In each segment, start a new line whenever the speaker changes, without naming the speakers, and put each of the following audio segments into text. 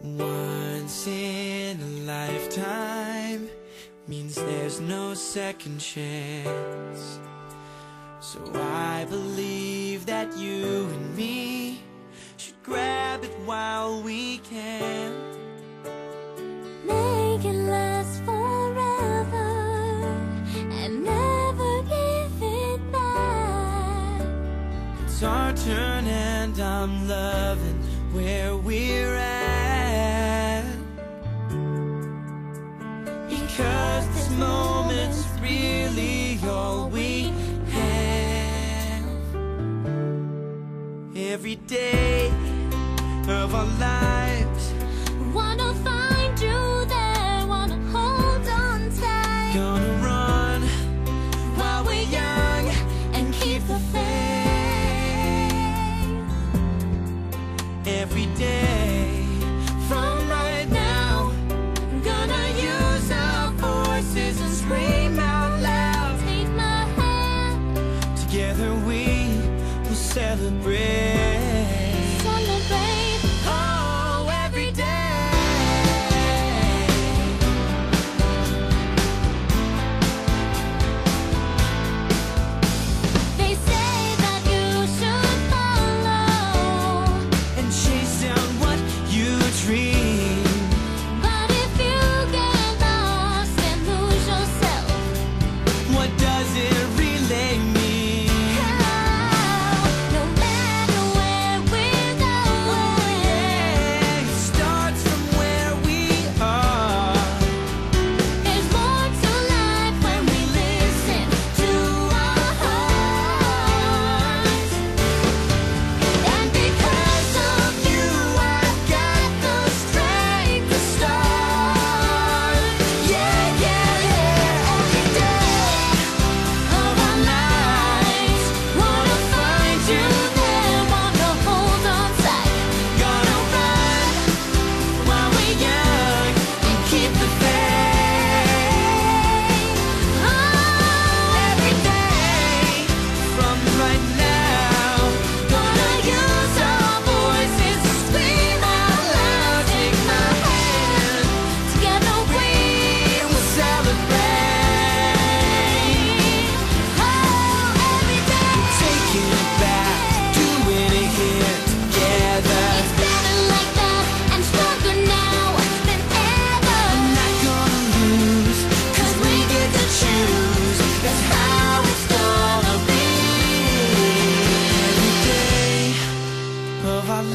Once in a lifetime means there's no second chance. So I believe that you and me should grab it while we can.
Make it last forever and never give it back.
It's our turn and I'm loving where we're at. Every day of our lives,
Wanna find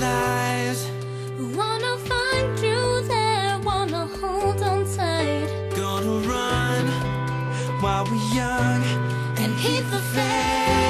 lies. Wanna find you there, wanna hold on tight.
Gonna run while we're young
and,
and hit the faith.